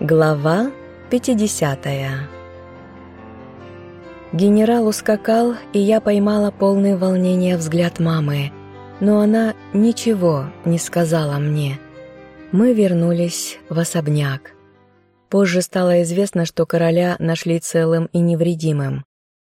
Глава 50 Генерал ускакал, и я поймала полный волнения взгляд мамы, но она ничего не сказала мне. Мы вернулись в особняк. Позже стало известно, что короля нашли целым и невредимым.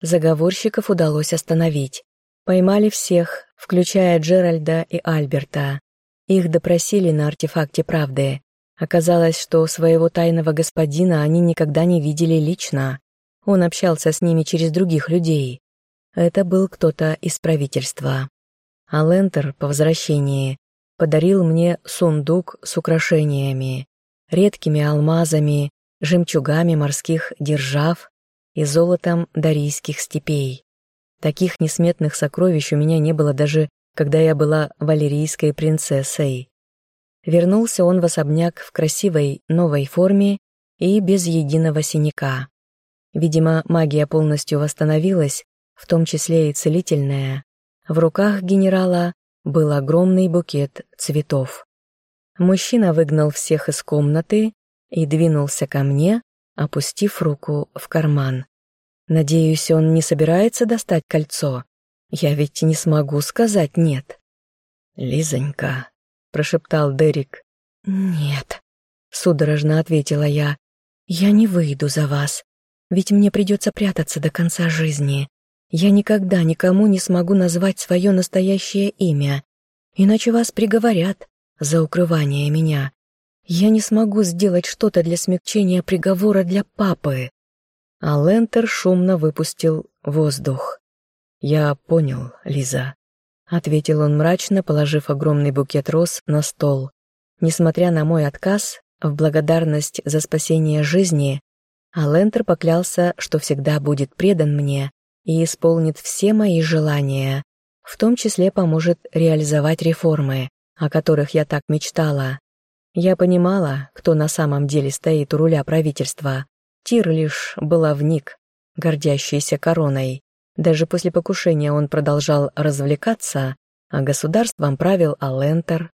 Заговорщиков удалось остановить. Поймали всех, включая Джеральда и Альберта. Их допросили на артефакте правды. Оказалось, что своего тайного господина они никогда не видели лично. Он общался с ними через других людей. Это был кто-то из правительства. А Лентер по возвращении подарил мне сундук с украшениями, редкими алмазами, жемчугами морских держав и золотом дарийских степей. Таких несметных сокровищ у меня не было даже, когда я была валерийской принцессой. Вернулся он в особняк в красивой новой форме и без единого синяка. Видимо, магия полностью восстановилась, в том числе и целительная. В руках генерала был огромный букет цветов. Мужчина выгнал всех из комнаты и двинулся ко мне, опустив руку в карман. Надеюсь, он не собирается достать кольцо. Я ведь не смогу сказать «нет». «Лизонька», прошептал Дерек. «Нет», — судорожно ответила я. «Я не выйду за вас, ведь мне придется прятаться до конца жизни. Я никогда никому не смогу назвать свое настоящее имя, иначе вас приговорят за укрывание меня. Я не смогу сделать что-то для смягчения приговора для папы». А Лентер шумно выпустил воздух. «Я понял, Лиза. — ответил он мрачно, положив огромный букет роз на стол. Несмотря на мой отказ, в благодарность за спасение жизни, Алентер поклялся, что всегда будет предан мне и исполнит все мои желания, в том числе поможет реализовать реформы, о которых я так мечтала. Я понимала, кто на самом деле стоит у руля правительства. Тир лишь баловник, гордящийся короной. Даже после покушения он продолжал развлекаться, а государством правил Алентер.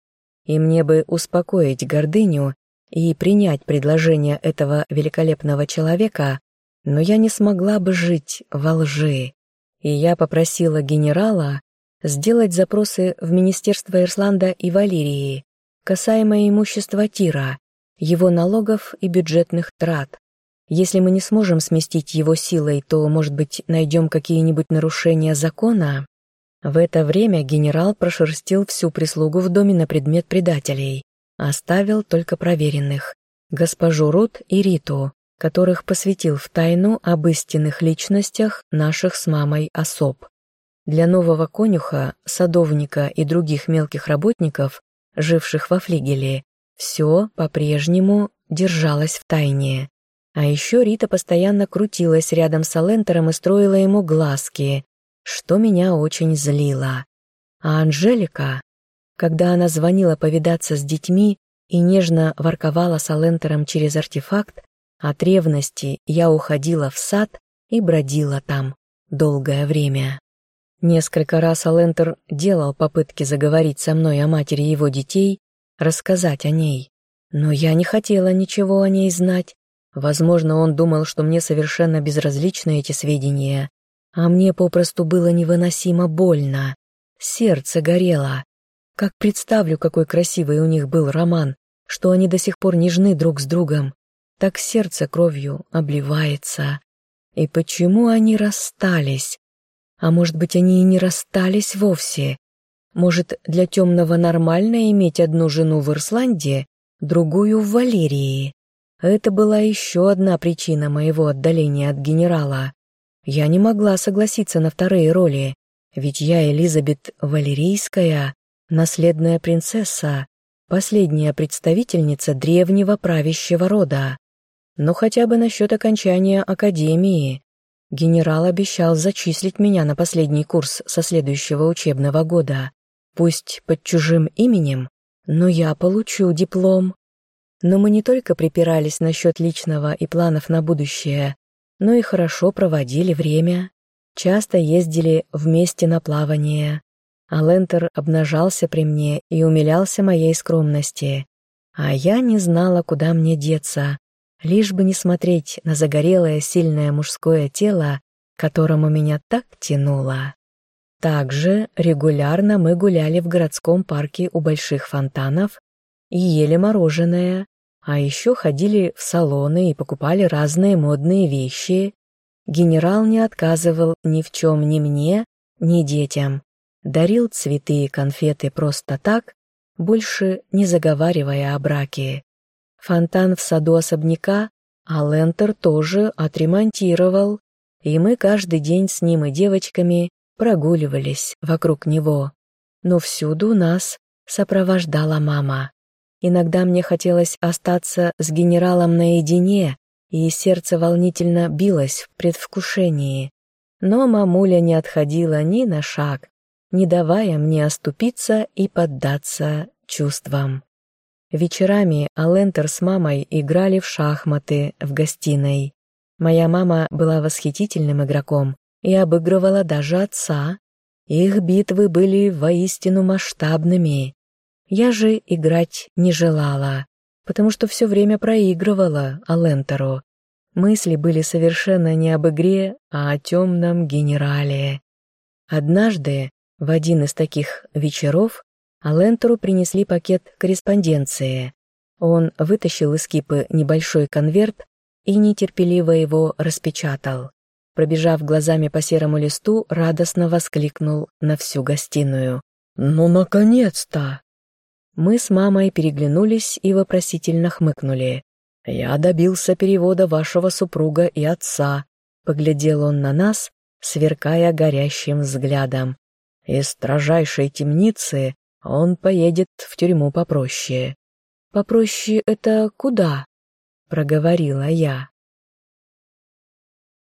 И мне бы успокоить гордыню и принять предложение этого великолепного человека, но я не смогла бы жить во лжи. И я попросила генерала сделать запросы в Министерство Ирсланда и Валерии касаемо имущества Тира, его налогов и бюджетных трат. Если мы не сможем сместить его силой, то, может быть, найдем какие-нибудь нарушения закона? В это время генерал прошерстил всю прислугу в доме на предмет предателей, оставил только проверенных, госпожу Рут и Риту, которых посвятил в тайну об истинных личностях наших с мамой особ. Для нового конюха, садовника и других мелких работников, живших во флигеле, все по-прежнему держалось в тайне. А еще Рита постоянно крутилась рядом с Алентером и строила ему глазки, что меня очень злило. А Анжелика, когда она звонила повидаться с детьми и нежно ворковала с Алентером через артефакт, от ревности я уходила в сад и бродила там долгое время. Несколько раз Алентер делал попытки заговорить со мной о матери его детей, рассказать о ней, но я не хотела ничего о ней знать, Возможно, он думал, что мне совершенно безразличны эти сведения, а мне попросту было невыносимо больно. Сердце горело. Как представлю, какой красивый у них был роман, что они до сих пор нежны друг с другом, так сердце кровью обливается. И почему они расстались? А может быть, они и не расстались вовсе? Может, для темного нормально иметь одну жену в Ирсланде, другую в Валерии? Это была еще одна причина моего отдаления от генерала. Я не могла согласиться на вторые роли, ведь я Элизабет Валерийская, наследная принцесса, последняя представительница древнего правящего рода. Но хотя бы насчет окончания академии. Генерал обещал зачислить меня на последний курс со следующего учебного года. Пусть под чужим именем, но я получу диплом. Но мы не только припирались насчет личного и планов на будущее, но и хорошо проводили время. Часто ездили вместе на плавание. А Лентер обнажался при мне и умилялся моей скромности. А я не знала, куда мне деться. лишь бы не смотреть на загорелое сильное мужское тело, которому меня так тянуло. Также регулярно мы гуляли в городском парке у больших фонтанов и ели мороженое, а еще ходили в салоны и покупали разные модные вещи. Генерал не отказывал ни в чем ни мне, ни детям. Дарил цветы и конфеты просто так, больше не заговаривая о браке. Фонтан в саду особняка а Лентер тоже отремонтировал, и мы каждый день с ним и девочками прогуливались вокруг него. Но всюду нас сопровождала мама. Иногда мне хотелось остаться с генералом наедине, и сердце волнительно билось в предвкушении. Но мамуля не отходила ни на шаг, не давая мне оступиться и поддаться чувствам. Вечерами Алентер с мамой играли в шахматы в гостиной. Моя мама была восхитительным игроком и обыгрывала даже отца. Их битвы были воистину масштабными. Я же играть не желала, потому что все время проигрывала Алентеру. Мысли были совершенно не об игре, а о темном генерале. Однажды, в один из таких вечеров, Алентеру принесли пакет корреспонденции. Он вытащил из кипы небольшой конверт и нетерпеливо его распечатал. Пробежав глазами по серому листу, радостно воскликнул на всю гостиную. «Ну, наконец-то!» Мы с мамой переглянулись и вопросительно хмыкнули. «Я добился перевода вашего супруга и отца», — поглядел он на нас, сверкая горящим взглядом. «Из строжайшей темницы он поедет в тюрьму попроще». «Попроще это куда?» — проговорила я.